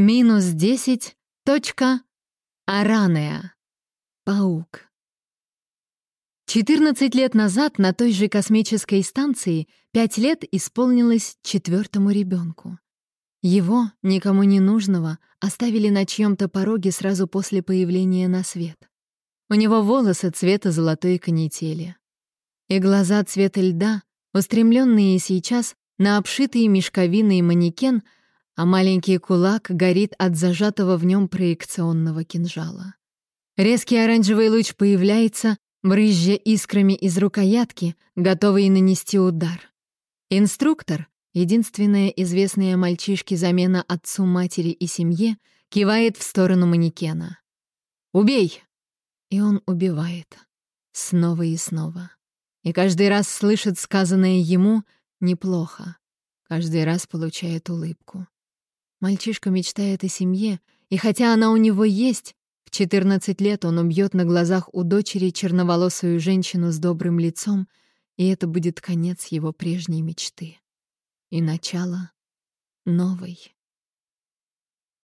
Минус десять. Точка. Аранеа. Паук. 14 лет назад на той же космической станции пять лет исполнилось четвертому ребенку. Его, никому не нужного, оставили на чьем-то пороге сразу после появления на свет. У него волосы цвета золотой канители. И глаза цвета льда, устремленные сейчас на обшитый мешковиной манекен — а маленький кулак горит от зажатого в нем проекционного кинжала. Резкий оранжевый луч появляется, брызжа искрами из рукоятки, готовый нанести удар. Инструктор, единственная известная мальчишке замена отцу, матери и семье, кивает в сторону манекена. «Убей!» И он убивает. Снова и снова. И каждый раз слышит сказанное ему «неплохо». Каждый раз получает улыбку. Мальчишка мечтает о семье, и хотя она у него есть, в 14 лет он убьет на глазах у дочери черноволосую женщину с добрым лицом, и это будет конец его прежней мечты. И начало новой.